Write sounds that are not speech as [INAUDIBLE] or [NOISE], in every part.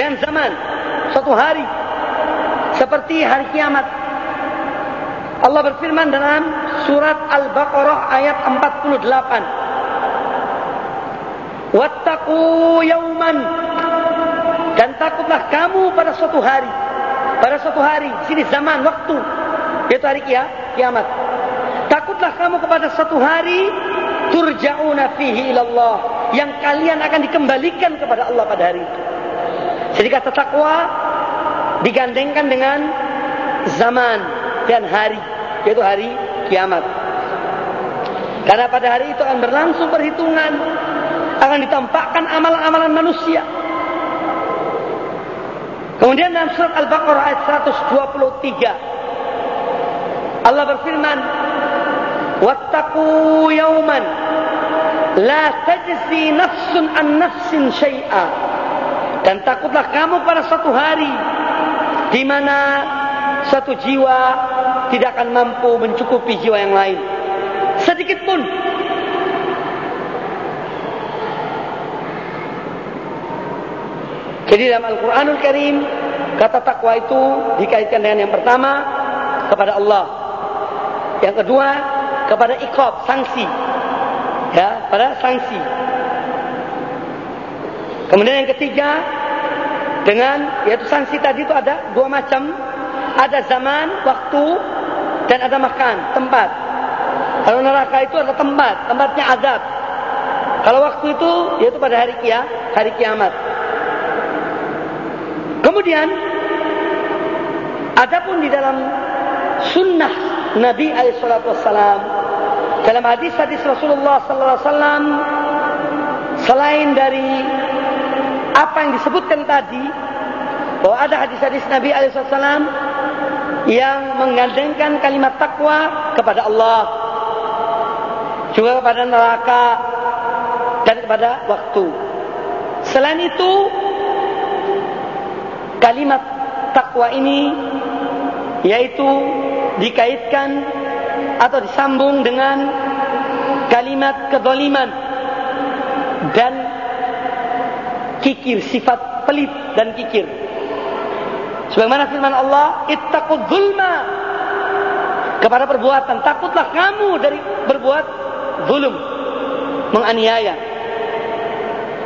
dengan zaman suatu hari seperti hari kiamat. Allah berfirman dalam surat Al-Baqarah ayat 48. Wattaqu yauman dan takutlah kamu pada suatu hari. Pada suatu hari, sini zaman, waktu, yaitu hari kiamat. Takutlah kamu kepada suatu hari turja'una fihi ilallah yang kalian akan dikembalikan kepada Allah pada hari itu. Jadi kata takwa digandengkan dengan zaman dan hari, yaitu hari kiamat. Karena pada hari itu akan berlangsung perhitungan, akan ditampakkan amalan-amalan manusia. Kemudian dalam surat Al-Baqarah ayat 123 Allah berfirman, "Wattaqu yawman la tajzi nafsun an nafsin syai'a." Dan takutlah kamu pada suatu hari di mana satu jiwa tidak akan mampu mencukupi jiwa yang lain. Sedikit pun. Jadi dalam Al-Quranul Karim, kata takwa itu dikaitkan dengan yang pertama, kepada Allah. Yang kedua, kepada ikob, sanksi. Ya, pada sanksi. Kemudian yang ketiga, dengan yaitu sanksi tadi itu ada dua macam ada zaman, waktu, dan ada makan, tempat. Kalau neraka itu ada tempat, tempatnya azab. Kalau waktu itu yaitu pada hari kia, hari kiamat. Kemudian adapun di dalam sunnah Nabi Alaihissalam dalam hadis-hadis Rasulullah Sallallahu Alaihi Wasallam selain dari apa yang disebutkan tadi bahwa ada hadis-hadis Nabi Alaihissalam yang menggandengkan kalimat takwa kepada Allah juga kepada neraka dan kepada waktu. Selain itu kalimat takwa ini yaitu dikaitkan atau disambung dengan kalimat kedoliman dan kikir, sifat pelit dan kikir. Sebagaimana firman Allah, ittaqud zulma kepada perbuatan. Takutlah kamu dari berbuat zulum, menganiaya.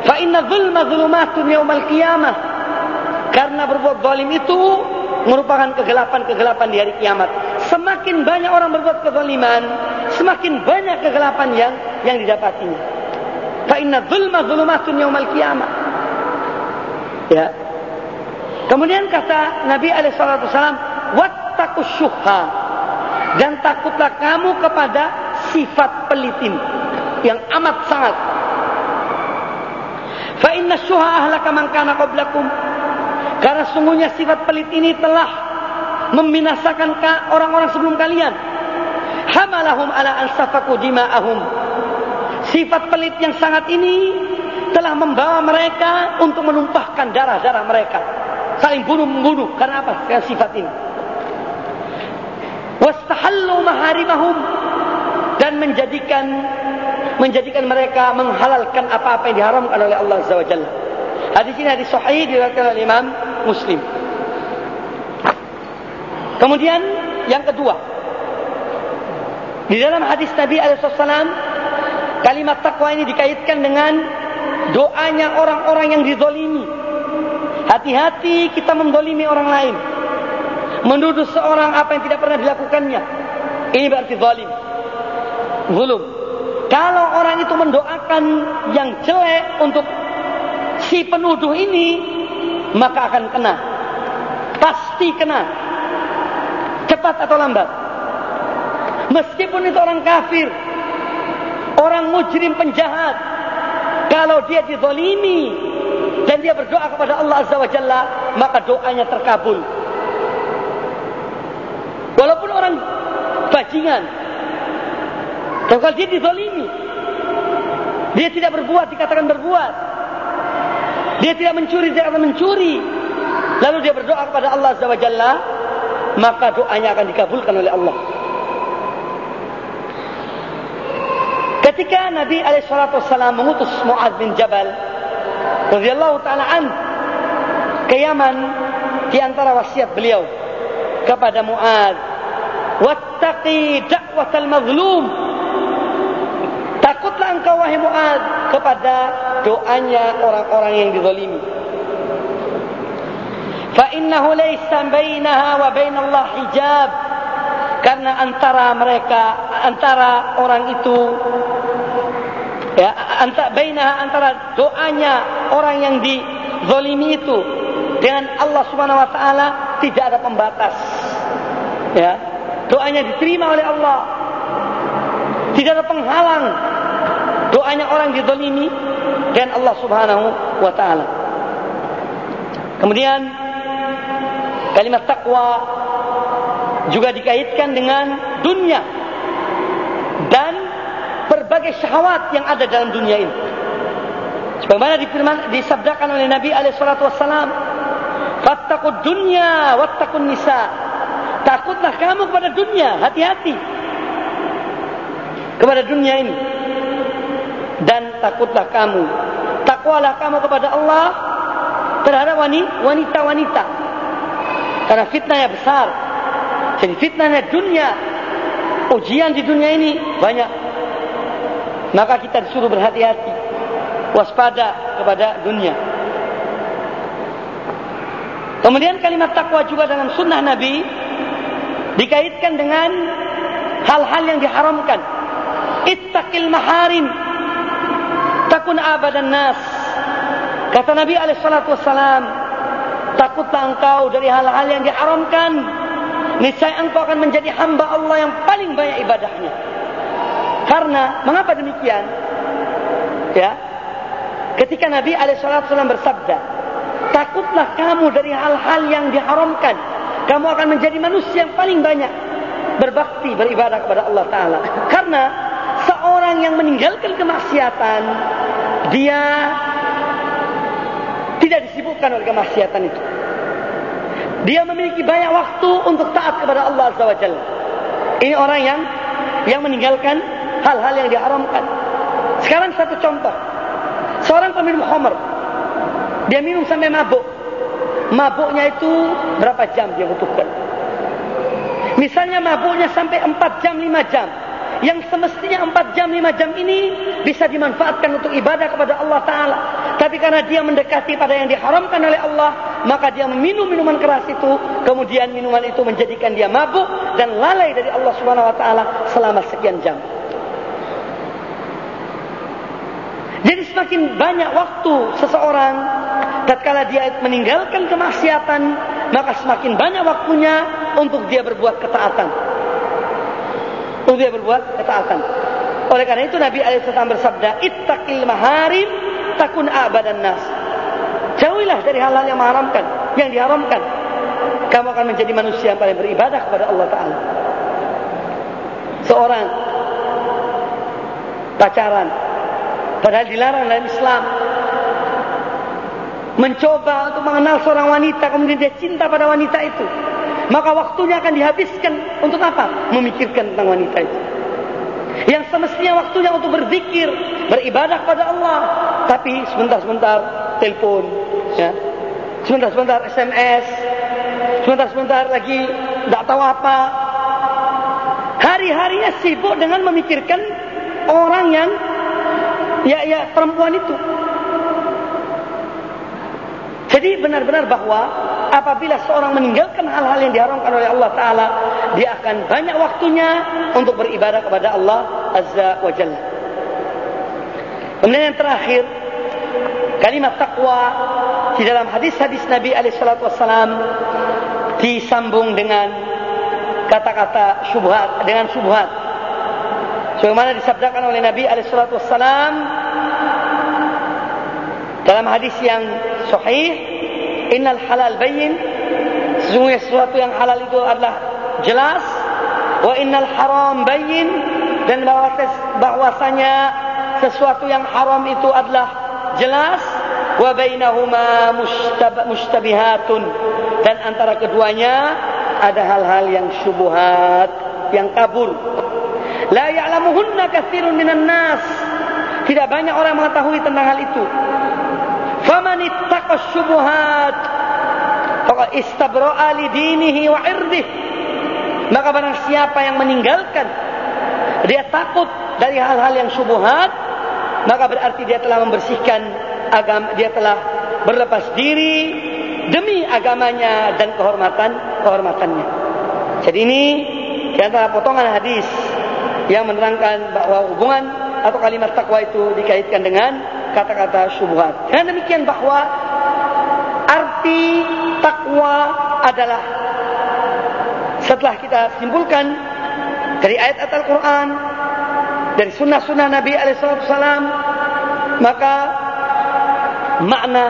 Fa inna zulma zulumatun yaumal qiyamah. Karena berbuat zalim itu merupakan kegelapan-kegelapan di hari kiamat. Semakin banyak orang berbuat kezaliman, semakin banyak kegelapan yang yang didapatinya. Fa inna zulma zulumatun yaumal qiyamah. Ya, Kemudian kata Nabi Alaihissalam, wattakus syuha dan takutlah kamu kepada sifat pelitin yang amat sangat. Fa inna syuha ahlaka man kana qablakum. Karena sungguhnya sifat pelit ini telah membinasakan orang-orang sebelum kalian. Hamalahum ala ansafaku dima'ahum. Sifat pelit yang sangat ini telah membawa mereka untuk menumpahkan darah-darah mereka saling bunuh membunuh karena apa? Karena sifat ini. Wastahallu maharimahum dan menjadikan menjadikan mereka menghalalkan apa-apa yang diharamkan oleh Allah Azza wa Jalla. Hadis ini hadis sahih diriwayatkan oleh Imam Muslim. Kemudian yang kedua, di dalam hadis Nabi Alaihissalam kalimat takwa ini dikaitkan dengan doanya orang-orang yang dizolimi Hati-hati kita mendolimi orang lain. Menuduh seorang apa yang tidak pernah dilakukannya. Ini berarti zalim. Zulum. Kalau orang itu mendoakan yang jelek untuk si penuduh ini, maka akan kena. Pasti kena. Cepat atau lambat. Meskipun itu orang kafir, orang mujrim penjahat, kalau dia dizalimi dan dia berdoa kepada Allah Azza wa Jalla, maka doanya terkabul. Walaupun orang bajingan, kalau dia dizalimi, dia tidak berbuat, dikatakan berbuat. Dia tidak mencuri, dia akan mencuri. Lalu dia berdoa kepada Allah Azza wa Jalla, maka doanya akan dikabulkan oleh Allah. Ketika Nabi alaihi salatu mengutus Muaz bin Jabal radhiyallahu taala an ke Yaman di antara wasiat beliau kepada Muad wattaqi da'watal mazlum. Takutlah engkau wahai Muad kepada doanya orang-orang yang dizalimi. Fa innahu laysa bainaha wa bainallah hijab. Karena antara mereka antara orang itu ya antara bainaha antara doanya orang yang dizalimi itu dengan Allah Subhanahu wa taala tidak ada pembatas. Ya doanya diterima oleh Allah. Tidak ada penghalang. Doanya orang dizalimi dan Allah Subhanahu wa taala. Kemudian Kalimat takwa juga dikaitkan dengan dunia berbagai syahwat yang ada dalam dunia ini. Sebagaimana difirman disabdakan oleh Nabi alaihi salatu wasallam, "Fattaqud dunya nisa." Takutlah kamu kepada dunia, hati-hati kepada dunia ini. Dan takutlah kamu, takwalah kamu kepada Allah terhadap wanita-wanita karena fitnahnya besar. Jadi fitnahnya dunia. Ujian di dunia ini banyak. Maka kita disuruh berhati-hati. Waspada kepada dunia. Kemudian kalimat takwa juga dengan sunnah Nabi dikaitkan dengan hal-hal yang diharamkan. Ittaqil maharim takun abadan nas. Kata Nabi wassalam, Takutlah engkau dari hal-hal yang diharamkan. Niscaya engkau akan menjadi hamba Allah yang paling banyak ibadahnya. Karena, mengapa demikian? Ya, ketika Nabi SAW bersabda, takutlah kamu dari hal-hal yang diharamkan. Kamu akan menjadi manusia yang paling banyak berbakti, beribadah kepada Allah Ta'ala. Karena seorang yang meninggalkan kemaksiatan, dia tidak disibukkan oleh kemaksiatan itu. Dia memiliki banyak waktu untuk taat kepada Allah Azza wa Jalla. Ini orang yang yang meninggalkan hal-hal yang diharamkan. Sekarang satu contoh. Seorang peminum khamr. Dia minum sampai mabuk. Mabuknya itu berapa jam dia butuhkan? Misalnya mabuknya sampai 4 jam, 5 jam. Yang semestinya 4 jam, 5 jam ini bisa dimanfaatkan untuk ibadah kepada Allah Ta'ala. Tapi karena dia mendekati pada yang diharamkan oleh Allah, maka dia meminum minuman keras itu, kemudian minuman itu menjadikan dia mabuk dan lalai dari Allah Subhanahu wa taala selama sekian jam. Jadi semakin banyak waktu seseorang tatkala dia meninggalkan kemaksiatan, maka semakin banyak waktunya untuk dia berbuat ketaatan. Untuk dia berbuat ketaatan. Oleh karena itu Nabi SAW bersabda, "Ittaqil maharim takun abadan nas. Jauhilah dari hal-hal yang mengharamkan, yang diharamkan. Kamu akan menjadi manusia yang paling beribadah kepada Allah Taala. Seorang pacaran, padahal dilarang dalam Islam. Mencoba untuk mengenal seorang wanita, kemudian dia cinta pada wanita itu. Maka waktunya akan dihabiskan untuk apa? Memikirkan tentang wanita itu. Yang semestinya waktunya untuk berzikir, beribadah kepada Allah, tapi sebentar-sebentar telepon, ya. Sebentar-sebentar SMS, sebentar-sebentar lagi tidak tahu apa. Hari-harinya sibuk dengan memikirkan orang yang ya ya perempuan itu. Jadi benar-benar bahwa apabila seorang meninggalkan hal-hal yang diharamkan oleh Allah Ta'ala, dia akan banyak waktunya untuk beribadah kepada Allah Azza wa Jalla. Kemudian yang terakhir, kalimat takwa di dalam hadis-hadis Nabi Alaihissalam disambung dengan kata-kata syubhat dengan syubhat. Sebagaimana disabdakan oleh Nabi Alaihissalam dalam hadis yang sahih, innal halal bayyin. Sesungguhnya sesuatu yang halal itu adalah jelas wa innal haram bayyin. Dan bahwasanya sesuatu yang haram itu adalah jelas wa bainahuma mustabihatun dan antara keduanya ada hal-hal yang syubhat yang kabur la ya'lamuhunna katsirun minan nas tidak banyak orang mengetahui tentang hal itu Faman ittaqa syubuhat Pokok istabra'a li dinihi wa irdih. Maka barang siapa yang meninggalkan dia takut dari hal-hal yang syubhat, maka berarti dia telah membersihkan agama, dia telah berlepas diri demi agamanya dan kehormatan kehormatannya. Jadi ini di antara potongan hadis yang menerangkan bahwa hubungan atau kalimat takwa itu dikaitkan dengan kata-kata syubhat. Dan demikian bahwa arti takwa adalah setelah kita simpulkan dari ayat-ayat Al-Quran, dari sunnah-sunnah Nabi Alaihissalam, maka makna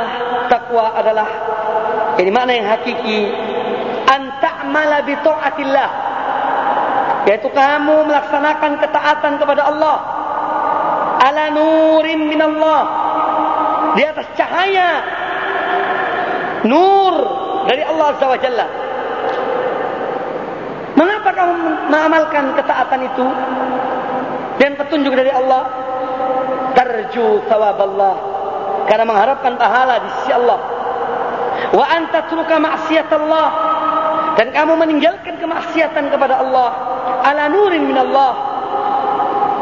takwa adalah ini makna yang hakiki anta'mala bi ta'atillah yaitu kamu melaksanakan ketaatan kepada Allah. Ala nurin min Allah di atas cahaya. Nur dari Allah Azza wa Jalla. Mengapa kamu mengamalkan ketaatan itu? Dan petunjuk dari Allah tarju thawab Allah karena mengharapkan pahala di sisi Allah. Wa anta truka maksiat Allah dan kamu meninggalkan kemaksiatan kepada Allah ala nurin min Allah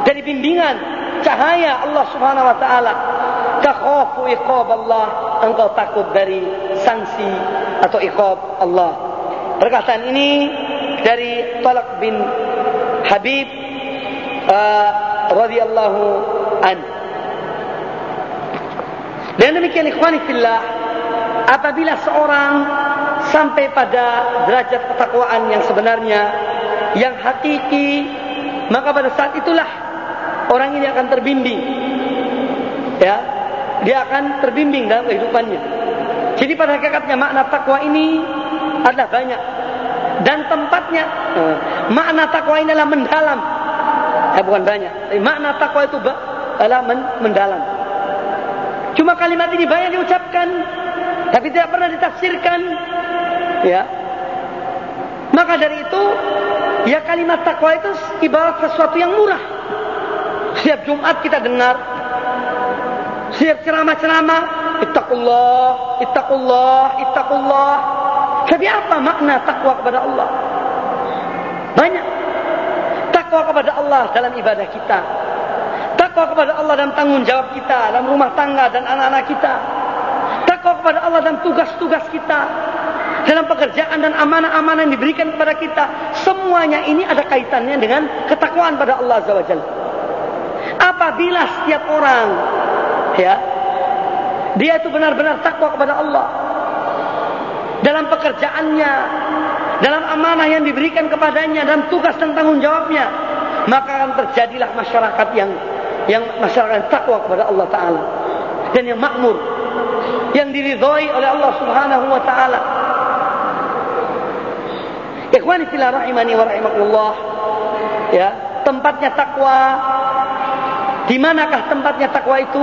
dari bimbingan cahaya Allah Subhanahu wa taala. Takhafu iqab Allah. Engkau takut dari sanksi atau iqab Allah. Perkataan ini dari Talak bin Habib uh, radhiyallahu an. Dan demikian ikhwani fillah apabila seorang sampai pada derajat ketakwaan yang sebenarnya yang hakiki. Maka pada saat itulah orang ini akan terbimbing. Ya dia akan terbimbing dalam kehidupannya. Jadi pada hakikatnya makna takwa ini adalah banyak. Dan tempatnya eh, makna takwa ini adalah mendalam. Eh, bukan banyak. Makna takwa itu adalah mendalam. Cuma kalimat ini banyak diucapkan tapi tidak pernah ditafsirkan. Ya. Maka dari itu ya kalimat takwa itu ibarat sesuatu yang murah. Setiap Jumat kita dengar. Setiap ceramah-ceramah. Ittaqullah ittaqullah ittaqullah. Tapi apa makna takwa kepada Allah? Banyak. Takwa kepada Allah dalam ibadah kita. Takwa kepada Allah dalam tanggung jawab kita dalam rumah tangga dan anak-anak kita. Takwa kepada Allah dalam tugas-tugas kita dalam pekerjaan dan amanah-amanah yang diberikan kepada kita. Semuanya ini ada kaitannya dengan ketakwaan pada Allah Azza wa apabila setiap orang ya dia itu benar-benar takwa kepada Allah dalam pekerjaannya dalam amanah yang diberikan kepadanya dalam tugas dan tanggung jawabnya maka akan terjadilah masyarakat yang yang masyarakat takwa kepada Allah taala. Dan yang makmur yang diridhoi oleh Allah Subhanahu wa taala Ikhwani fillah rahimani wa rahimakumullah. Ya, tempatnya takwa. Di manakah tempatnya takwa itu?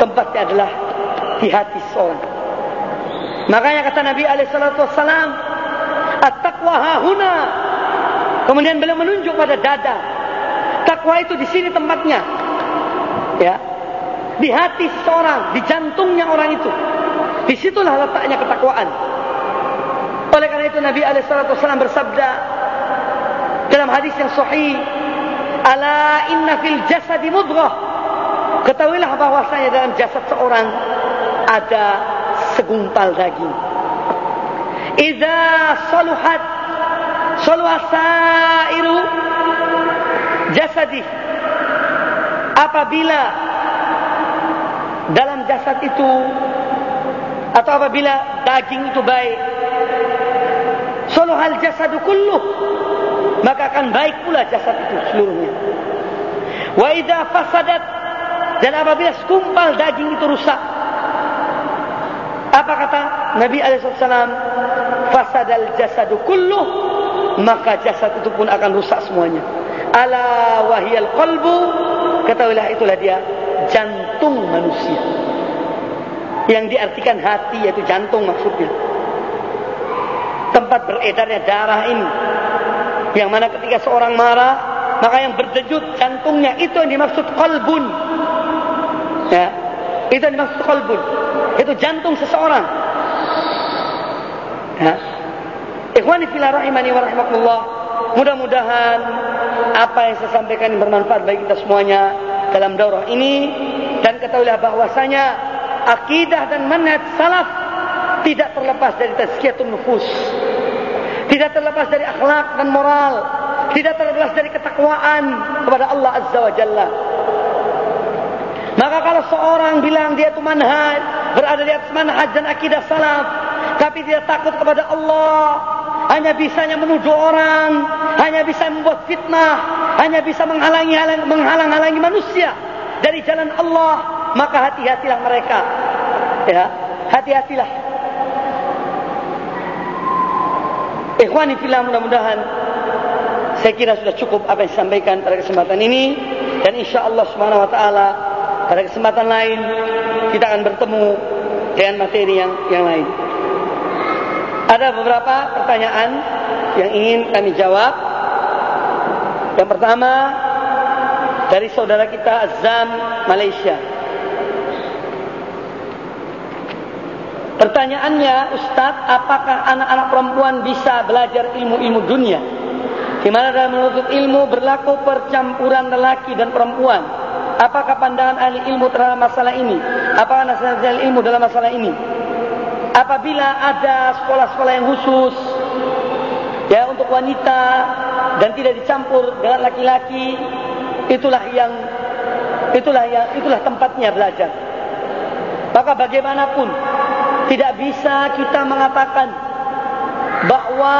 Tempatnya adalah di hati seorang. Makanya kata Nabi alaihi salatu wassalam, "At-taqwa hahuna." Kemudian beliau menunjuk pada dada. Takwa itu di sini tempatnya. Ya. Di hati seorang, di jantungnya orang itu. Di situlah letaknya ketakwaan. Oleh karena itu Nabi Alaihissalam bersabda dalam hadis yang sahih, "Ala inna fil jasadi mudghah." Ketahuilah bahwasanya dalam jasad seorang ada segumpal daging. Idza saluhat saluha sairu jasadi. Apabila dalam jasad itu atau apabila daging itu baik Soluhal jasadu kulluh. Maka akan baik pula jasad itu seluruhnya. Wa idza fasadat dan apabila sekumpal daging itu rusak. Apa kata Nabi alaihissalam? Fasadal jasadu kulluh. Maka jasad itu pun akan rusak semuanya. Ala wahiyal qalbu. Ketahuilah itulah dia jantung manusia. Yang diartikan hati yaitu jantung maksudnya tempat beredarnya darah ini. Yang mana ketika seorang marah, maka yang berdejut jantungnya itu yang dimaksud kolbun. Ya, itu yang dimaksud kolbun. Itu jantung seseorang. Ya. Ikhwani fillah rahimani wa rahimakumullah. Mudah-mudahan apa yang saya sampaikan bermanfaat bagi kita semuanya dalam daurah ini dan ketahuilah bahwasanya akidah dan manhaj salaf tidak terlepas dari tazkiyatun nufus. Tidak terlepas dari akhlak dan moral. Tidak terlepas dari ketakwaan kepada Allah Azza wa Jalla. Maka kalau seorang bilang dia itu manhaj, berada di atas manhaj dan akidah salaf, tapi dia takut kepada Allah, hanya bisanya menuduh orang, hanya bisa membuat fitnah, hanya bisa menghalangi menghalang-halangi manusia dari jalan Allah, maka hati-hatilah mereka. Ya, hati-hatilah. Ikhwani fillah mudah-mudahan saya kira sudah cukup apa yang disampaikan pada kesempatan ini dan insya Allah subhanahu wa taala pada kesempatan lain kita akan bertemu dengan materi yang yang lain. Ada beberapa pertanyaan yang ingin kami jawab. Yang pertama dari saudara kita Azam Malaysia. Pertanyaannya, Ustadz, apakah anak-anak perempuan bisa belajar ilmu-ilmu dunia? Di mana dalam menuntut ilmu berlaku percampuran lelaki dan perempuan? Apakah pandangan ahli ilmu terhadap masalah ini? Apakah nasihat ahli ilmu dalam masalah ini? Apabila ada sekolah-sekolah yang khusus ya untuk wanita dan tidak dicampur dengan laki-laki, itulah yang itulah yang itulah tempatnya belajar. Maka bagaimanapun tidak bisa kita mengatakan bahwa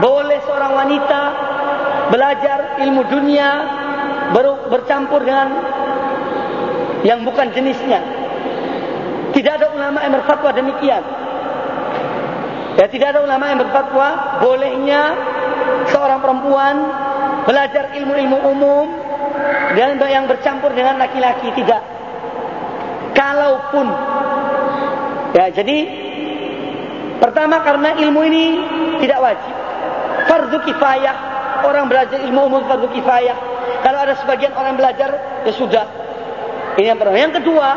boleh seorang wanita belajar ilmu dunia bercampur dengan yang bukan jenisnya. Tidak ada ulama yang berfatwa demikian. Ya, tidak ada ulama yang berfatwa bolehnya seorang perempuan belajar ilmu-ilmu umum dan yang bercampur dengan laki-laki tidak. Kalaupun Ya, jadi pertama karena ilmu ini tidak wajib. Fardu kifayah. Orang belajar ilmu umum fardu kifayah. Kalau ada sebagian orang belajar, ya sudah. Ini yang pertama. Yang kedua,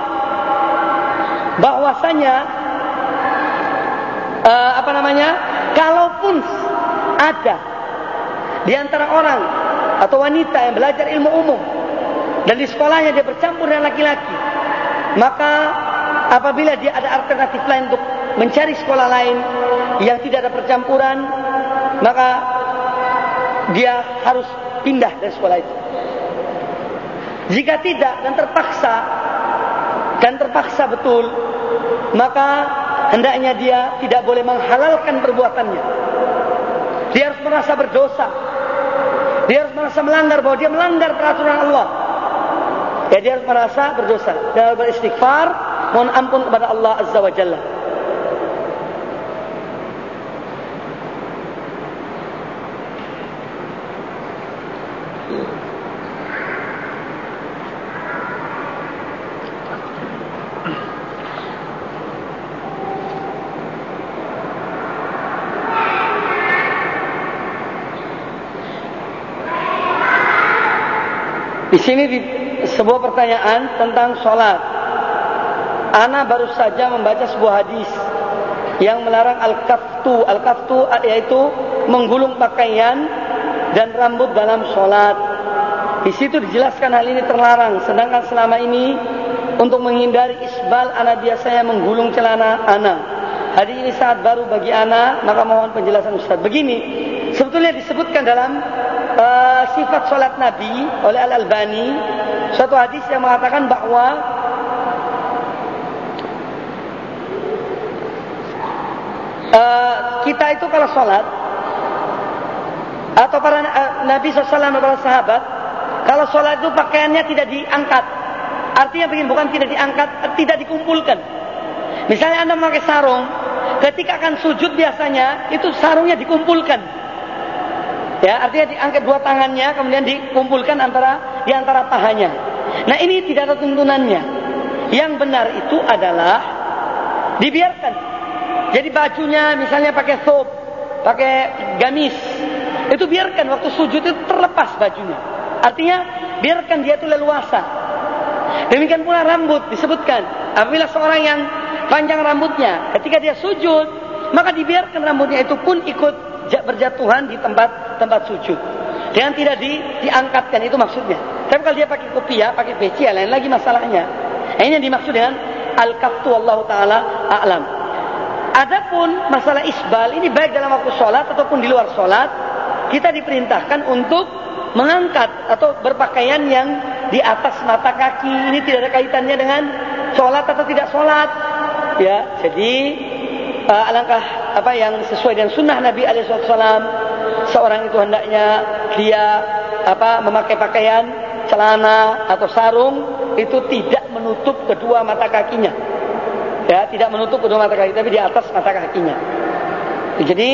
bahwasanya uh, apa namanya? Kalaupun ada di antara orang atau wanita yang belajar ilmu umum dan di sekolahnya dia bercampur dengan laki-laki, maka Apabila dia ada alternatif lain untuk mencari sekolah lain yang tidak ada percampuran, maka dia harus pindah dari sekolah itu. Jika tidak dan terpaksa dan terpaksa betul, maka hendaknya dia tidak boleh menghalalkan perbuatannya. Dia harus merasa berdosa. Dia harus merasa melanggar bahwa dia melanggar peraturan Allah. Ya dia harus merasa berdosa. Harus beristighfar mohon ampun kepada Allah Azza wa Jalla. Di sini di sebuah pertanyaan tentang sholat. Ana baru saja membaca sebuah hadis yang melarang al-kaftu. Al-kaftu yaitu menggulung pakaian dan rambut dalam sholat. Di situ dijelaskan hal ini terlarang. Sedangkan selama ini untuk menghindari isbal, ana biasanya menggulung celana ana. Hadis ini saat baru bagi ana, maka mohon penjelasan Ustaz. Begini, sebetulnya disebutkan dalam uh, sifat sholat Nabi oleh Al Albani, suatu hadis yang mengatakan bahwa uh, kita itu kalau sholat atau para uh, Nabi SAW para sahabat kalau sholat itu pakaiannya tidak diangkat. Artinya begini bukan tidak diangkat tidak dikumpulkan. Misalnya anda memakai sarung ketika akan sujud biasanya itu sarungnya dikumpulkan. Ya artinya diangkat dua tangannya kemudian dikumpulkan antara di antara pahanya. Nah ini tidak ada tuntunannya. Yang benar itu adalah dibiarkan jadi bajunya misalnya pakai sop, pakai gamis, itu biarkan waktu sujud itu terlepas bajunya. Artinya biarkan dia itu leluasa. Demikian pula rambut disebutkan. Apabila seorang yang panjang rambutnya, ketika dia sujud, maka dibiarkan rambutnya itu pun ikut berjatuhan di tempat tempat sujud. Dengan tidak di, diangkatkan itu maksudnya. Tapi kalau dia pakai kopiah, pakai peci, ya lain lagi masalahnya. Nah, ini yang dimaksud dengan al-kaftu Allah taala a'lam. Adapun masalah isbal ini baik dalam waktu sholat ataupun di luar sholat, kita diperintahkan untuk mengangkat atau berpakaian yang di atas mata kaki. Ini tidak ada kaitannya dengan sholat atau tidak sholat. Ya, jadi uh, alangkah apa yang sesuai dengan sunnah Nabi Alaihissalam seorang itu hendaknya dia apa memakai pakaian celana atau sarung itu tidak menutup kedua mata kakinya ya tidak menutup kedua mata kaki tapi di atas mata kakinya. Jadi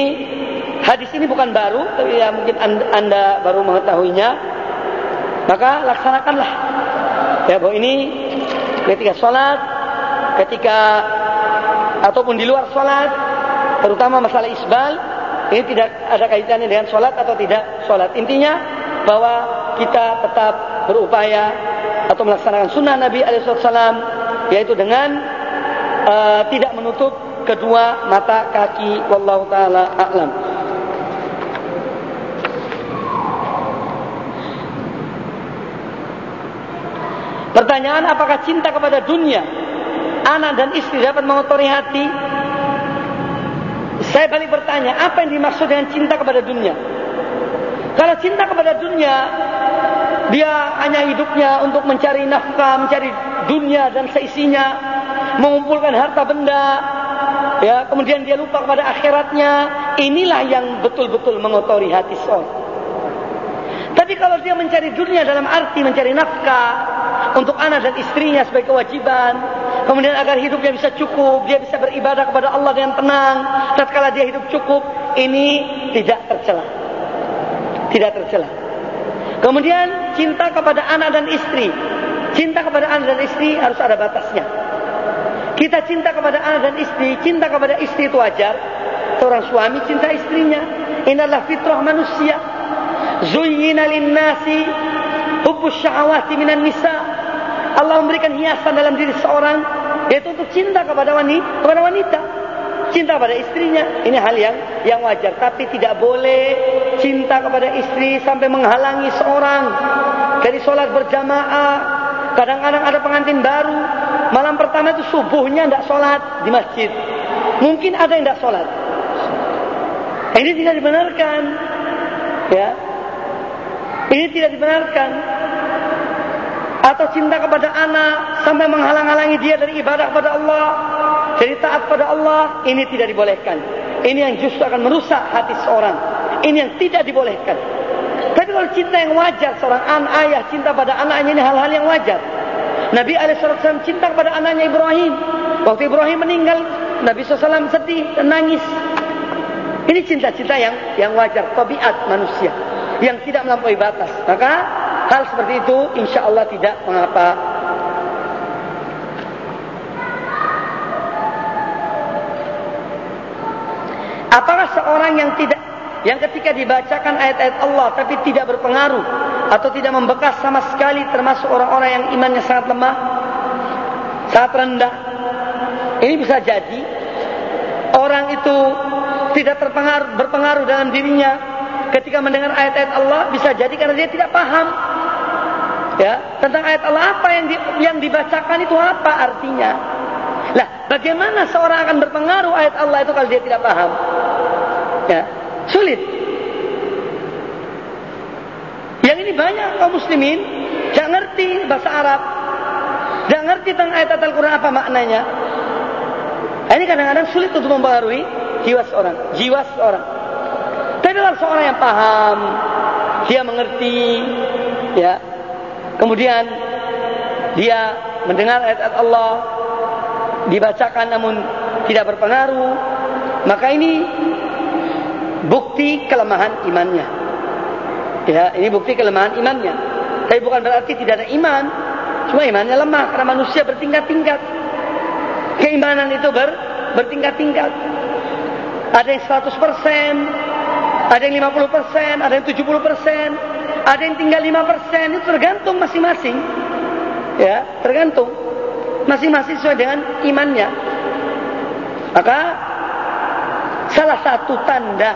hadis ini bukan baru tapi ya mungkin anda, anda baru mengetahuinya. Maka laksanakanlah. Ya bahwa ini ketika sholat ketika ataupun di luar sholat, terutama masalah isbal, ini tidak ada kaitannya dengan sholat atau tidak sholat. Intinya bahwa kita tetap berupaya atau melaksanakan sunnah Nabi Alaihissalam, yaitu dengan uh, tidak menutup kedua mata kaki. Wallahu taala a'lam. Pertanyaan apakah cinta kepada dunia anak dan istri dapat mengotori hati? Saya balik bertanya, apa yang dimaksud dengan cinta kepada dunia? Kalau cinta kepada dunia, dia hanya hidupnya untuk mencari nafkah, mencari dunia dan seisinya, mengumpulkan harta benda, ya, kemudian dia lupa kepada akhiratnya, inilah yang betul-betul mengotori hati seorang. Tapi kalau dia mencari dunia dalam arti mencari nafkah untuk anak dan istrinya sebagai kewajiban, kemudian agar hidupnya bisa cukup, dia bisa beribadah kepada Allah dengan tenang, tatkala dia hidup cukup, ini tidak tercela. Tidak tercela. Kemudian cinta kepada anak dan istri. Cinta kepada anak dan istri harus ada batasnya. Kita cinta kepada anak dan istri, cinta kepada istri itu wajar. Seorang suami cinta istrinya. Ini adalah fitrah manusia. Zuyyina linnasi hubbus syahawati minan nisa. Allah memberikan hiasan dalam diri seorang yaitu untuk cinta kepada wanita, kepada wanita. Cinta kepada istrinya, ini hal yang yang wajar, tapi tidak boleh cinta kepada istri sampai menghalangi seorang dari sholat berjamaah. Kadang-kadang ada pengantin baru, malam pertama itu subuhnya tidak sholat di masjid. Mungkin ada yang tidak sholat. Ini tidak dibenarkan. Ya, ini tidak dibenarkan. Atau cinta kepada anak sampai menghalang-halangi dia dari ibadah kepada Allah, dari taat pada Allah, ini tidak dibolehkan. Ini yang justru akan merusak hati seorang. Ini yang tidak dibolehkan. Tapi kalau cinta yang wajar seorang anak ayah cinta pada anaknya ini hal-hal yang wajar. Nabi Alaihissalam cinta kepada anaknya Ibrahim. Waktu Ibrahim meninggal, Nabi SAW sedih dan nangis. Ini cinta-cinta yang yang wajar, tabiat manusia yang tidak melampaui batas. Maka hal seperti itu insya Allah tidak mengapa. Apakah seorang yang tidak yang ketika dibacakan ayat-ayat Allah tapi tidak berpengaruh atau tidak membekas sama sekali termasuk orang-orang yang imannya sangat lemah, sangat rendah. Ini bisa jadi orang itu tidak terpengaruh berpengaruh dalam dirinya. Ketika mendengar ayat-ayat Allah bisa jadi karena dia tidak paham. Ya tentang ayat Allah apa yang di, yang dibacakan itu apa artinya? Lah bagaimana seorang akan berpengaruh ayat Allah itu kalau dia tidak paham? Ya sulit yang ini banyak kaum muslimin tidak ngerti bahasa Arab. Tidak ngerti tentang ayat Al-Quran apa maknanya. Ini kadang-kadang sulit untuk mempengaruhi jiwa seorang. Jiwa seorang. Tapi kalau seorang yang paham, dia mengerti, ya, kemudian dia mendengar ayat-ayat Allah dibacakan namun tidak berpengaruh, maka ini bukti kelemahan imannya. Ya, ini bukti kelemahan imannya. Tapi bukan berarti tidak ada iman. Cuma imannya lemah karena manusia bertingkat-tingkat. Keimanan itu ber, bertingkat-tingkat. Ada yang 100%, ada yang 50%, ada yang 70%, ada yang tinggal 5%, itu tergantung masing-masing. Ya, tergantung. Masing-masing sesuai dengan imannya. Maka salah satu tanda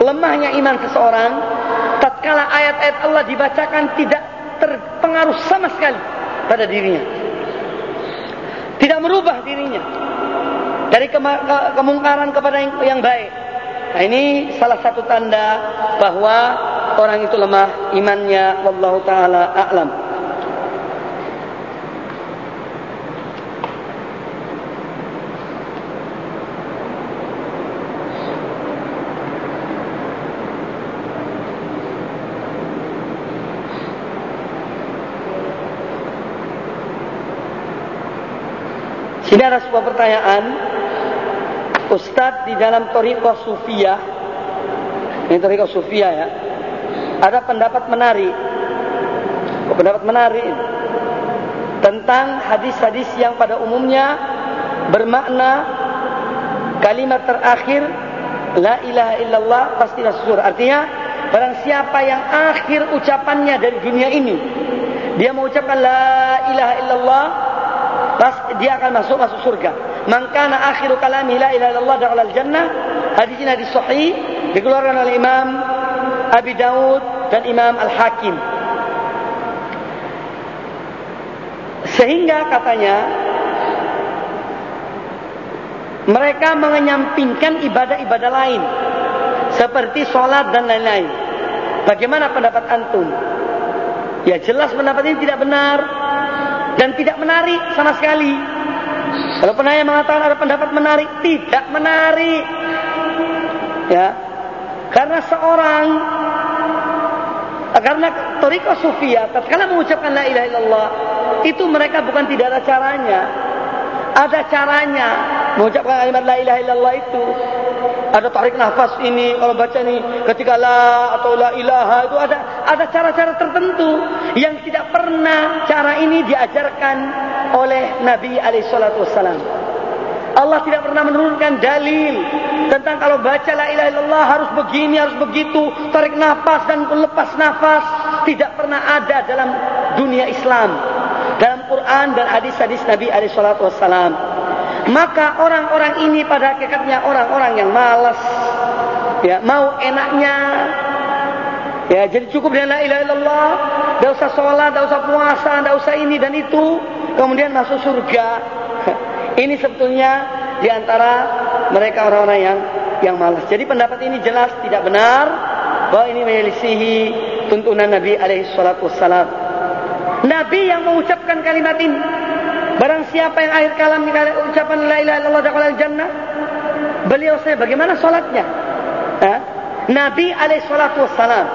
lemahnya iman seseorang tatkala ayat-ayat Allah dibacakan tidak terpengaruh sama sekali pada dirinya. Tidak merubah dirinya dari ke kemungkaran kepada yang, yang baik. Nah, ini salah satu tanda bahwa orang itu lemah imannya wallahu taala a'lam. Ini ada sebuah pertanyaan. Ustadz di dalam Toriko Sufia, ini Toriko Sufia ya, ada pendapat menarik. Pendapat menarik tentang hadis-hadis yang pada umumnya bermakna kalimat terakhir La ilaha illallah pasti surga. Artinya barang siapa yang akhir ucapannya dari dunia ini dia mengucapkan La ilaha illallah pas dia akan masuk masuk surga. Mangkana akhiru kalami la ilaha illallah dakhala jannah. Hadis ini hadis sahih dikeluarkan oleh Imam Abi Daud dan Imam Al-Hakim. Sehingga katanya mereka mengenyampingkan ibadah-ibadah lain seperti sholat dan lain-lain. Bagaimana pendapat antum? Ya jelas pendapat ini tidak benar dan tidak menarik sama sekali. Kalau penanya mengatakan ada pendapat menarik, tidak menarik. Ya. Karena seorang karena Toriko Sufia tatkala mengucapkan la ilaha illallah itu mereka bukan tidak ada caranya. Ada caranya mengucapkan kalimat la ilaha illallah itu. Ada tarik nafas ini kalau baca ini ketika la atau la ilaha itu ada ada cara-cara tertentu yang tidak pernah cara ini diajarkan oleh Nabi alaihi salatu wasallam. Allah tidak pernah menurunkan dalil tentang kalau baca la ilaha illallah harus begini, harus begitu, tarik nafas dan lepas nafas. Tidak pernah ada dalam dunia Islam. Dalam Quran dan hadis-hadis Nabi alaihi salatu wasallam. Maka orang-orang ini pada hakikatnya orang-orang yang malas. Ya, mau enaknya. Ya, jadi cukup dengan la ilaha illallah, tidak usah sholat, tidak usah puasa, tidak usah ini dan itu, kemudian masuk surga. Ini sebetulnya di antara mereka orang-orang yang yang malas. Jadi pendapat ini jelas tidak benar bahwa ini menyelisihi tuntunan Nabi alaihi salatu wassalam. Nabi yang mengucapkan kalimat ini Barang siapa yang akhir kalam ucapan la ilaha illallah dakhala jannah. Beliau saya bagaimana salatnya? Ha? Nabi alaihi salatu wassalam.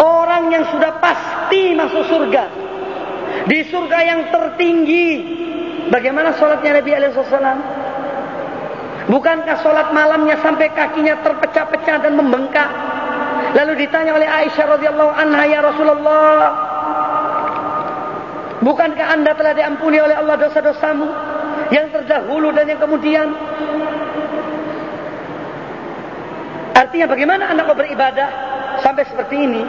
Orang yang sudah pasti masuk surga. Di surga yang tertinggi. Bagaimana salatnya Nabi alaihi wasallam? Bukankah salat malamnya sampai kakinya terpecah-pecah dan membengkak? Lalu ditanya oleh Aisyah radhiyallahu anha ya Rasulullah, Bukankah anda telah diampuni oleh Allah dosa-dosamu yang terdahulu dan yang kemudian? Artinya bagaimana anda kau beribadah sampai seperti ini?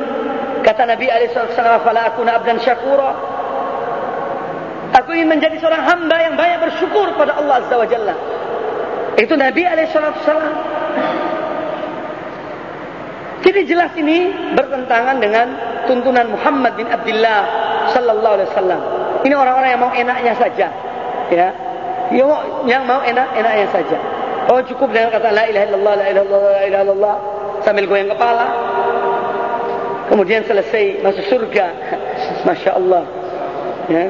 Kata Nabi Alaihissalam, "Fala aku abdan syakura." Aku ingin menjadi seorang hamba yang banyak bersyukur pada Allah Azza wa Jalla. Itu Nabi Alaihissalam. Jadi jelas ini bertentangan dengan tuntunan Muhammad bin Abdullah Sallallahu Alaihi Wasallam. Ini orang-orang yang mau enaknya saja, ya, yang mau, yang mau enak enaknya saja. Oh cukup dengan kata la ilaha illallah, la ilaha illallah, la ilaha illallah sambil goyang kepala. Kemudian selesai masuk surga. [LAUGHS] Masya Allah. Ya.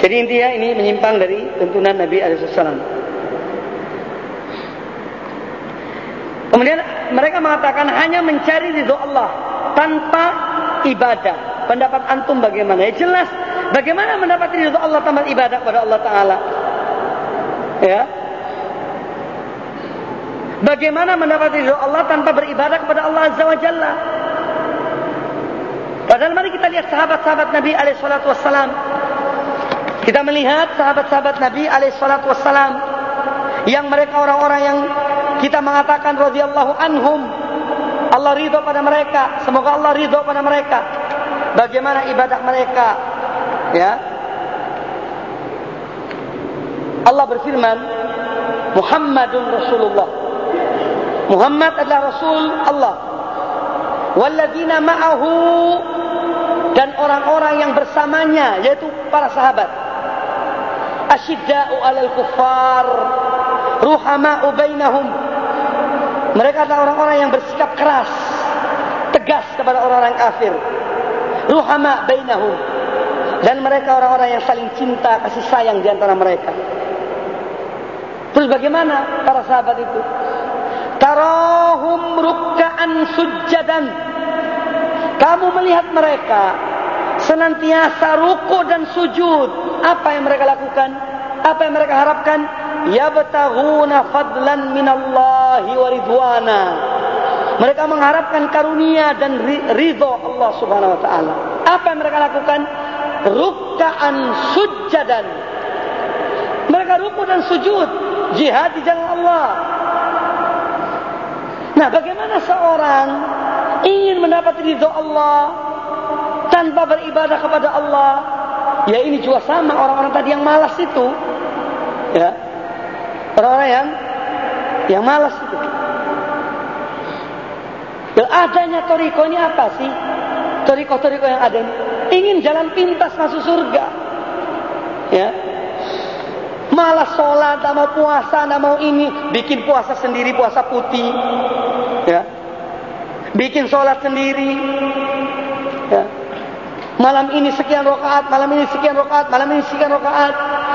Jadi intinya ini menyimpang dari tuntunan Nabi Alaihissalam. Kemudian mereka mengatakan hanya mencari ridho Allah tanpa ibadah. Pendapat antum bagaimana? Ya jelas. Bagaimana mendapat ridho Allah tanpa ibadah kepada Allah Taala? Ya. Bagaimana mendapat ridho Allah tanpa beribadah kepada Allah Azza wa Jalla? Padahal mari kita lihat sahabat-sahabat Nabi alaihissalatu wassalam. Kita melihat sahabat-sahabat Nabi alaihissalatu wassalam. Yang mereka orang-orang yang kita mengatakan radhiyallahu anhum. Allah ridho pada mereka. Semoga Allah ridho pada mereka bagaimana ibadah mereka ya Allah berfirman Muhammadun Rasulullah. Muhammad adalah Rasul Allah. Walladzina ma'ahu dan orang-orang yang bersamanya yaitu para sahabat. Asyidda'u 'alal kuffar, ruhama'u bainahum. Mereka adalah orang-orang yang bersikap keras, tegas kepada orang-orang kafir. Ruhama bainahum. Dan mereka orang-orang yang saling cinta, kasih sayang di antara mereka. Terus bagaimana para sahabat itu? Tarahum rukka'an sujjadan. Kamu melihat mereka senantiasa ruku dan sujud. Apa yang mereka lakukan? Apa yang mereka harapkan? Yabtaghuna fadlan minallahi wa ridwana. Mereka mengharapkan karunia dan ridho Allah Subhanahu wa taala. Apa yang mereka lakukan? Rukka'an sujjadan. Mereka ruku dan sujud, jihad di jalan Allah. Nah, bagaimana seorang ingin mendapat ridho Allah tanpa beribadah kepada Allah? Ya ini juga sama orang-orang tadi yang malas itu. Ya. Orang-orang yang yang malas itu. Dan adanya toriko ini apa sih? Toriko-toriko yang ada ini. Ingin jalan pintas masuk surga. Ya. Malas sholat, tak mau puasa, tak mau ini. Bikin puasa sendiri, puasa putih. Ya. Bikin sholat sendiri. Ya. Malam ini sekian rokaat, malam ini sekian rokaat, malam ini sekian rokaat.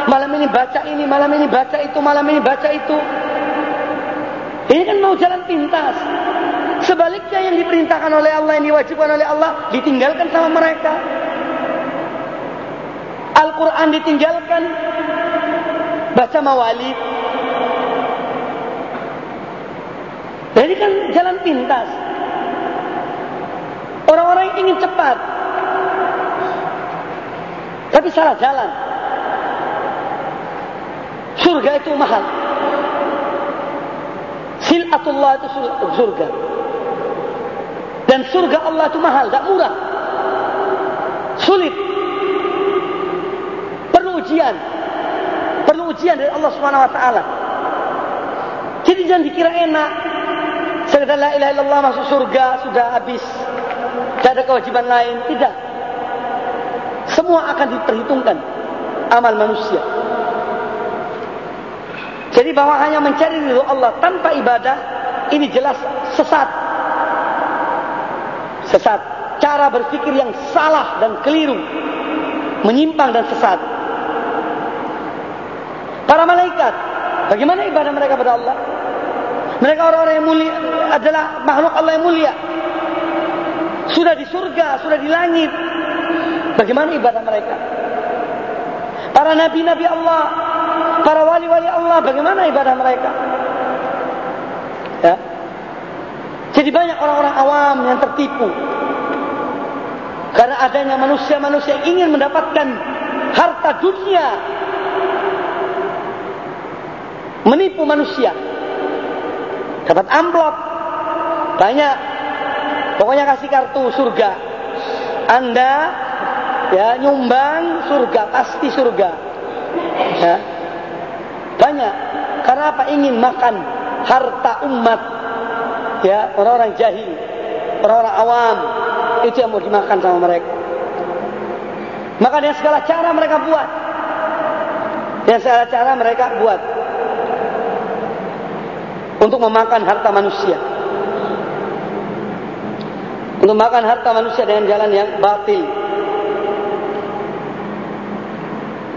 Malam ini baca ini, malam ini baca itu, malam ini baca itu. Ini kan mau jalan pintas. Sebaliknya yang diperintahkan oleh Allah, yang diwajibkan oleh Allah, ditinggalkan sama mereka. Al-Quran ditinggalkan. Baca mawalid. Jadi kan jalan pintas. Orang-orang yang ingin cepat. Tapi salah jalan. Surga itu mahal. Silatullah itu surga. Dan surga Allah itu mahal, tak murah. Sulit. Perlu ujian. Perlu ujian dari Allah Subhanahu wa taala. Jadi jangan dikira enak. Sekedar la ilaha illallah masuk surga sudah habis. Tidak ada kewajiban lain, tidak. Semua akan diperhitungkan amal manusia. Jadi bahwa hanya mencari ridho Allah tanpa ibadah ini jelas sesat. Sesat. Cara berpikir yang salah dan keliru. Menyimpang dan sesat. Para malaikat. Bagaimana ibadah mereka kepada Allah? Mereka orang-orang yang mulia. Adalah makhluk Allah yang mulia. Sudah di surga. Sudah di langit. Bagaimana ibadah mereka? Para nabi-nabi Allah. Para wali-wali Allah. Bagaimana ibadah mereka? Ya. Jadi banyak orang-orang awam yang tertipu. Karena adanya manusia-manusia ingin mendapatkan harta dunia. Menipu manusia. Dapat amplop. Banyak. Pokoknya kasih kartu surga. Anda ya nyumbang surga. Pasti surga. Ya. Banyak. Karena apa? Ingin makan harta umat ya orang-orang jahil, orang-orang awam itu yang mau dimakan sama mereka. Maka dengan segala cara mereka buat, dengan segala cara mereka buat untuk memakan harta manusia, untuk makan harta manusia dengan jalan yang batil.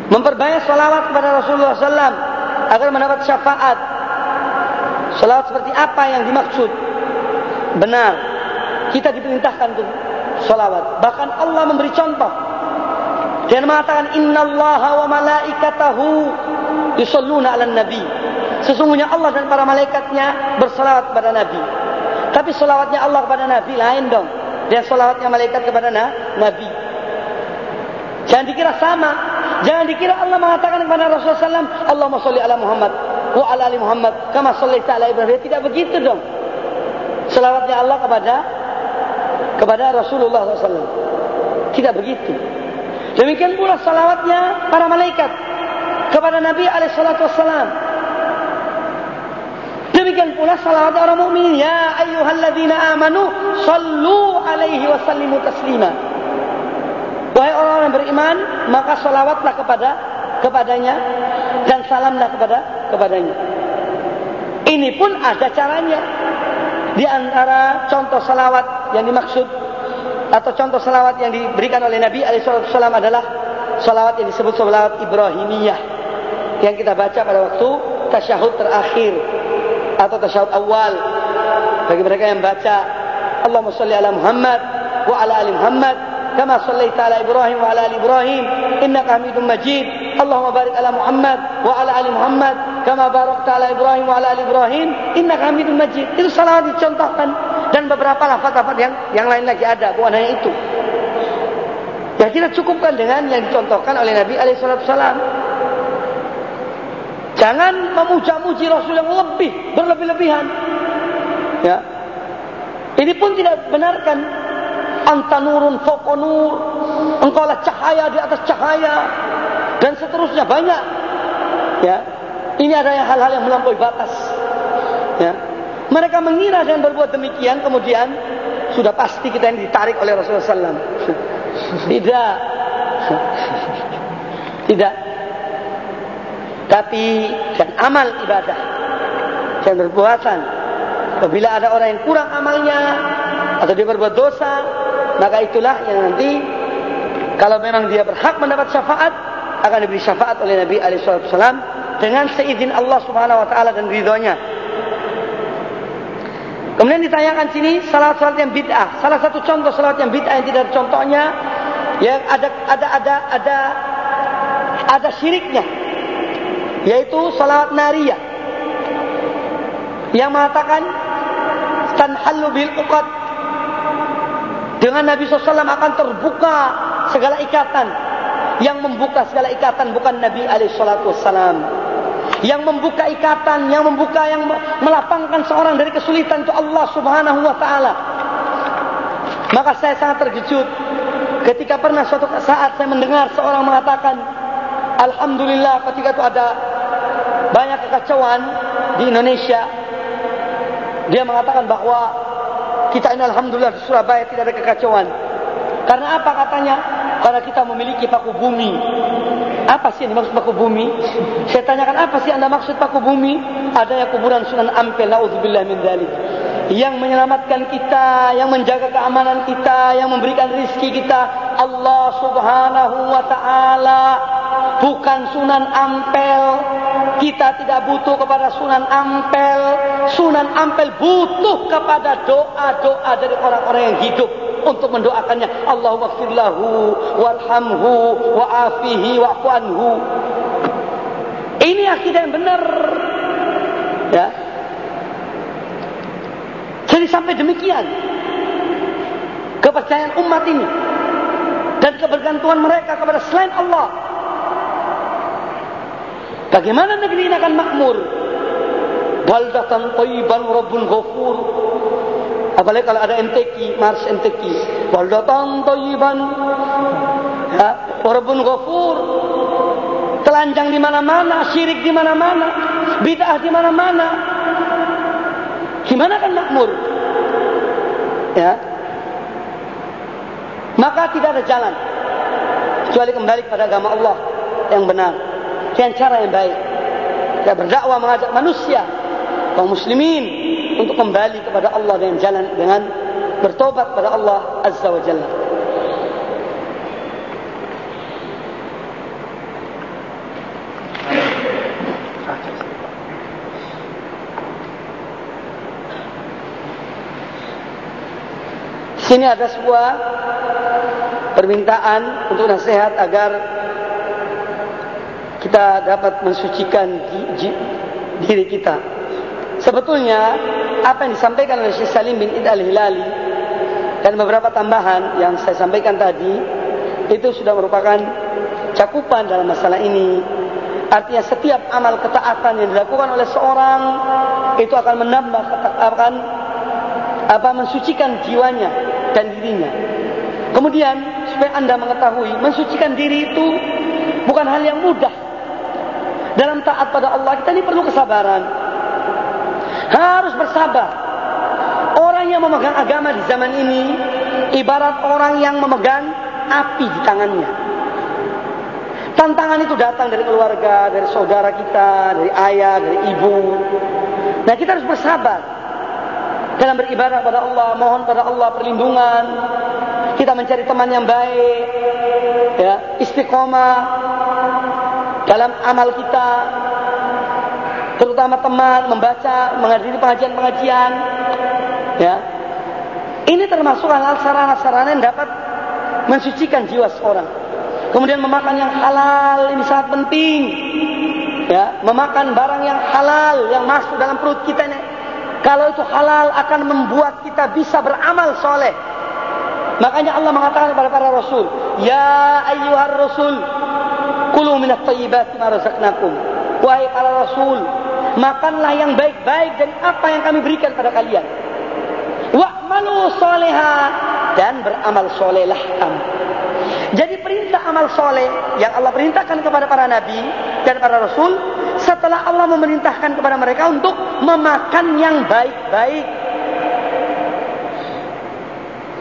Memperbanyak salawat kepada Rasulullah SAW agar mendapat syafaat. Salawat seperti apa yang dimaksud? benar. Kita diperintahkan untuk salawat. Bahkan Allah memberi contoh. Dia mengatakan innallaha wa malaikatahu yusalluna 'alan nabi. Sesungguhnya Allah dan para malaikatnya bersalawat kepada nabi. Tapi salawatnya Allah kepada nabi lain dong. Dan salawatnya malaikat kepada na nabi. Jangan dikira sama. Jangan dikira Allah mengatakan kepada Rasulullah SAW, Allahumma salli ala Muhammad wa ala ali Muhammad kama sallaita ala Ibrahim. Tidak begitu dong. Selawatnya Allah kepada kepada Rasulullah SAW. Tidak begitu. Demikian pula salawatnya para malaikat kepada Nabi Alaihissalam. demikian pula salawat orang mukmin ya ayyuhalladzina amanu sallu alaihi wasallimu taslima. Wahai orang yang beriman, maka salawatlah kepada kepadanya dan salamlah kepada kepadanya. Ini pun ada caranya. Di antara contoh salawat yang dimaksud atau contoh salawat yang diberikan oleh Nabi Alaihissalam adalah salawat yang disebut salawat Ibrahimiyah yang kita baca pada waktu tasyahud terakhir atau tasyahud awal bagi mereka yang baca Allahumma salli ala Muhammad wa ala ali Muhammad Ibrahim wa ala ali Ibrahim innaka Hamidum Majid Allahumma barik ala Muhammad wa ala ali Muhammad kama barakta ala Ibrahim wa ala ali Ibrahim innaka Hamidum Majid itu salawat dicontohkan dan beberapa lafaz-lafaz yang yang lain lagi ada bukan hanya itu ya kita cukupkan dengan yang dicontohkan oleh Nabi alaihi wasallam Jangan memuja-muji Rasul yang lebih, berlebih-lebihan. Ya. Ini pun tidak benarkan. Anta nurun fokonur. Engkau lah cahaya di atas cahaya. Dan seterusnya banyak. Ya. Ini ada hal-hal yang melampaui batas. Ya. Mereka mengira dengan berbuat demikian kemudian sudah pasti kita yang ditarik oleh Rasulullah SAW. Tidak. Tidak tapi dan amal ibadah dan berpuasan. Apabila ada orang yang kurang amalnya atau dia berbuat dosa, maka itulah yang nanti kalau memang dia berhak mendapat syafaat akan diberi syafaat oleh Nabi Alaihissalam dengan seizin Allah Subhanahu Wa Taala dan ridhonya. Kemudian ditanyakan sini salah salat yang bid'ah. Salah satu contoh salat yang bid'ah yang tidak contohnya yang ada ada ada ada ada syiriknya yaitu salawat nariyah yang mengatakan tanhallu bil uqad dengan Nabi SAW akan terbuka segala ikatan. Yang membuka segala ikatan bukan Nabi SAW yang membuka ikatan yang membuka yang melapangkan seorang dari kesulitan itu Allah Subhanahu wa taala. Maka saya sangat terkejut ketika pernah suatu saat saya mendengar seorang mengatakan Alhamdulillah ketika itu ada banyak kekacauan di Indonesia. Dia mengatakan bahwa kita ini Alhamdulillah di Surabaya tidak ada kekacauan. Karena apa katanya? Karena kita memiliki paku bumi. Apa sih yang dimaksud paku bumi? Saya tanyakan apa sih anda maksud paku bumi? Adanya kuburan Sunan Ampel. Nauzubillah min dzalik yang menyelamatkan kita, yang menjaga keamanan kita, yang memberikan rizki kita Allah Subhanahu wa taala bukan Sunan Ampel. Kita tidak butuh kepada Sunan Ampel. Sunan Ampel butuh kepada doa-doa dari orang-orang yang hidup untuk mendoakannya. Allahumma firlahu warhamhu wa'afihi wa'fu anhu. Ini akidah yang benar. Ya. Jadi sampai demikian kepercayaan umat ini dan kebergantungan mereka kepada selain Allah Bagaimana negeri ini akan makmur? Baldatan tayyiban rabbun ghafur. Apalagi kalau ada MTQ, Mars MTQ. Baldatan tayyiban ya, rabbun. Telanjang di mana-mana, syirik di mana-mana, bid'ah di mana-mana. Gimana akan makmur? Ya. Maka tidak ada jalan kecuali kembali kepada agama Allah yang benar dengan cara yang baik. Kita berdakwah mengajak manusia, kaum muslimin untuk kembali kepada Allah dengan jalan dengan bertobat kepada Allah Azza wa Jalla. Sini ada sebuah permintaan untuk nasihat agar kita dapat mensucikan diri kita. Sebetulnya apa yang disampaikan oleh Syekh Salim bin Id al-Hilali dan beberapa tambahan yang saya sampaikan tadi itu sudah merupakan cakupan dalam masalah ini. Artinya setiap amal ketaatan yang dilakukan oleh seorang itu akan menambah akan apa mensucikan jiwanya dan dirinya. Kemudian supaya anda mengetahui mensucikan diri itu bukan hal yang mudah dalam taat pada Allah kita ini perlu kesabaran. Harus bersabar. Orang yang memegang agama di zaman ini ibarat orang yang memegang api di tangannya. Tantangan itu datang dari keluarga, dari saudara kita, dari ayah, dari ibu. Nah kita harus bersabar dalam beribadah pada Allah, mohon pada Allah perlindungan. Kita mencari teman yang baik, ya, istiqomah dalam amal kita, terutama teman membaca, menghadiri pengajian-pengajian, ya. Ini termasuk hal-hal sarana-sarana yang dapat mensucikan jiwa seorang. Kemudian memakan yang halal ini sangat penting. Ya, memakan barang yang halal yang masuk dalam perut kita ini. Kalau itu halal akan membuat kita bisa beramal soleh. Makanya Allah mengatakan kepada para rasul, Ya ayyuhar rasul, kulu minat tayyibati ma razaqnakum. Wahai para rasul, makanlah yang baik-baik dari apa yang kami berikan pada kalian. Wa'malu soleha dan beramal solehlah kamu. Jadi perintah amal soleh yang Allah perintahkan kepada para nabi dan para rasul setelah Allah memerintahkan kepada mereka untuk memakan yang baik-baik.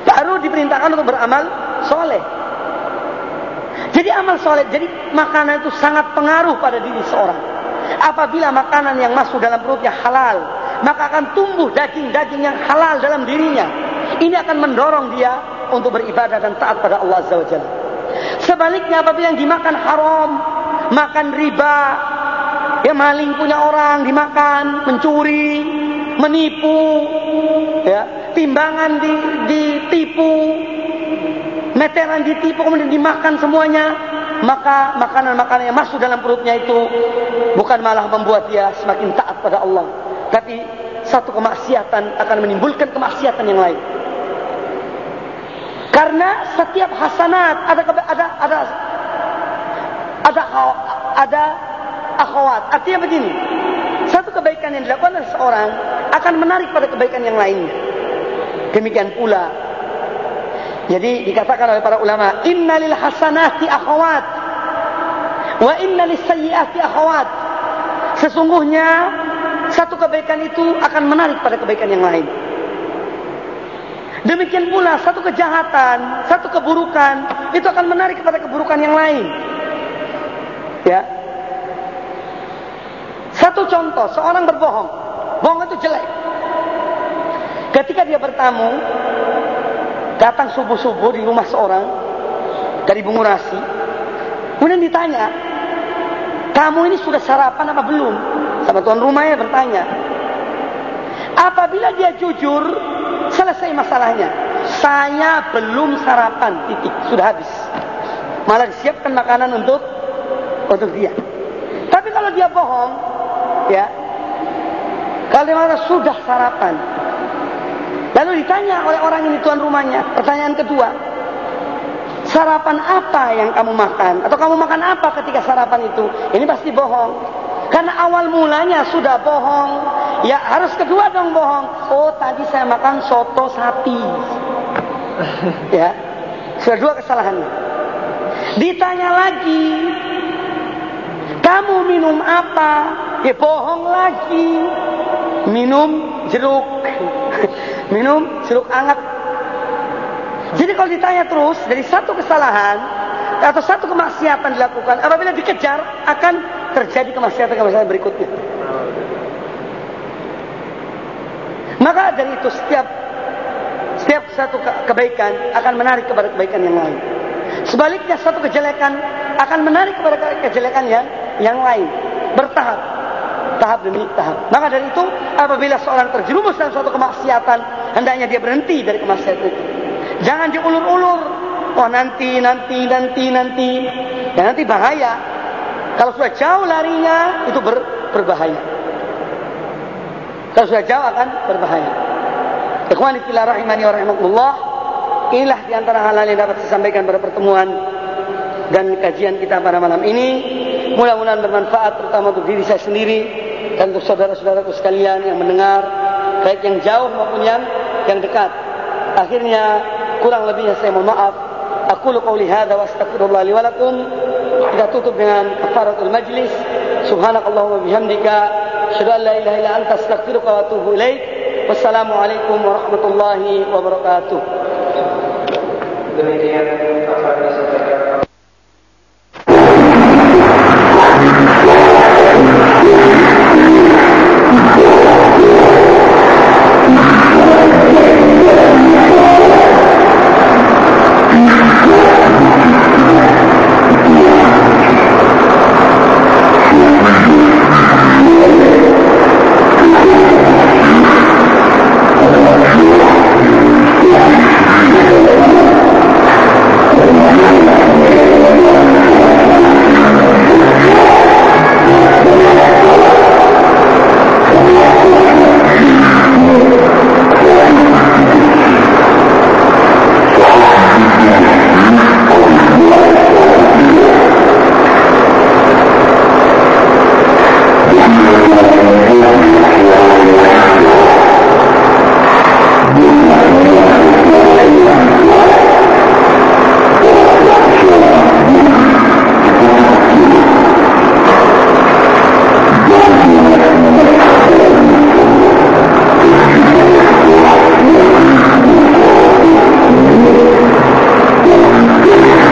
Baru diperintahkan untuk beramal soleh. Jadi amal soleh, jadi makanan itu sangat pengaruh pada diri seorang. Apabila makanan yang masuk dalam perutnya halal, maka akan tumbuh daging-daging yang halal dalam dirinya. Ini akan mendorong dia untuk beribadah dan taat pada Allah Azza wa Jalla. Sebaliknya apabila yang dimakan haram, makan riba, ya maling punya orang dimakan, mencuri, menipu, ya timbangan di, ditipu, meteran ditipu kemudian dimakan semuanya, maka makanan-makanan yang masuk dalam perutnya itu bukan malah membuat dia semakin taat pada Allah, tapi satu kemaksiatan akan menimbulkan kemaksiatan yang lain. Karena setiap hasanat ada ada ada ada ada akhwat. Artinya begini. Satu kebaikan yang dilakukan oleh seorang akan menarik pada kebaikan yang lainnya. Demikian pula. Jadi dikatakan oleh para ulama, innalil hasanati akhwat wa innalis sayyiati akhwat. Sesungguhnya satu kebaikan itu akan menarik pada kebaikan yang lain. Demikian pula satu kejahatan, satu keburukan itu akan menarik kepada keburukan yang lain. Ya. Satu contoh, seorang berbohong. Bohong itu jelek. Ketika dia bertamu, datang subuh-subuh di rumah seorang dari Bungurasi, kemudian ditanya, kamu ini sudah sarapan apa belum? Sama tuan rumahnya bertanya. Apabila dia jujur, Selesai masalahnya. Saya belum sarapan, titik. Sudah habis. Malah disiapkan makanan untuk untuk dia. Tapi kalau dia bohong, ya, kalau dia sudah sarapan, lalu ditanya oleh orang ini tuan rumahnya, pertanyaan kedua, sarapan apa yang kamu makan? Atau kamu makan apa ketika sarapan itu? Ini pasti bohong. Karena awal mulanya sudah bohong, Ya harus kedua dong bohong. Oh tadi saya makan soto sapi. [LAUGHS] ya. Sudah dua kesalahan. Ditanya lagi. Kamu minum apa? Ya bohong lagi. Minum jeruk. [LAUGHS] minum jeruk anget. Jadi kalau ditanya terus dari satu kesalahan atau satu kemaksiatan dilakukan, apabila dikejar akan terjadi kemaksiatan-kemaksiatan berikutnya. Maka dari itu setiap setiap satu kebaikan akan menarik kepada kebaikan yang lain. Sebaliknya satu kejelekan akan menarik kepada kejelekan yang yang lain. Bertahap. Tahap demi tahap. Maka dari itu apabila seorang terjerumus dalam suatu kemaksiatan, hendaknya dia berhenti dari kemaksiatan itu. Jangan diulur-ulur. Oh nanti, nanti, nanti, nanti. Ya nanti bahaya. Kalau sudah jauh larinya, itu ber, berbahaya. Kalau sudah jauh akan berbahaya. Ikhwani fillah rahimani wa rahimakumullah. Inilah di antara hal-hal yang dapat saya sampaikan pada pertemuan dan kajian kita pada malam ini. Mudah-mudahan bermanfaat terutama untuk diri saya sendiri dan untuk saudara-saudaraku sekalian yang mendengar baik yang jauh maupun yang yang dekat. Akhirnya kurang lebihnya saya mohon maaf. Aku lu hadza wa astaghfirullah li wa lakum. Kita tutup dengan kafaratul majlis. Subhanakallahumma bihamdika asyhadu an la ilaha illa anta astaghfiruka wa atubu ilaik. Wassalamualaikum warahmatullahi wabarakatuh. Demikian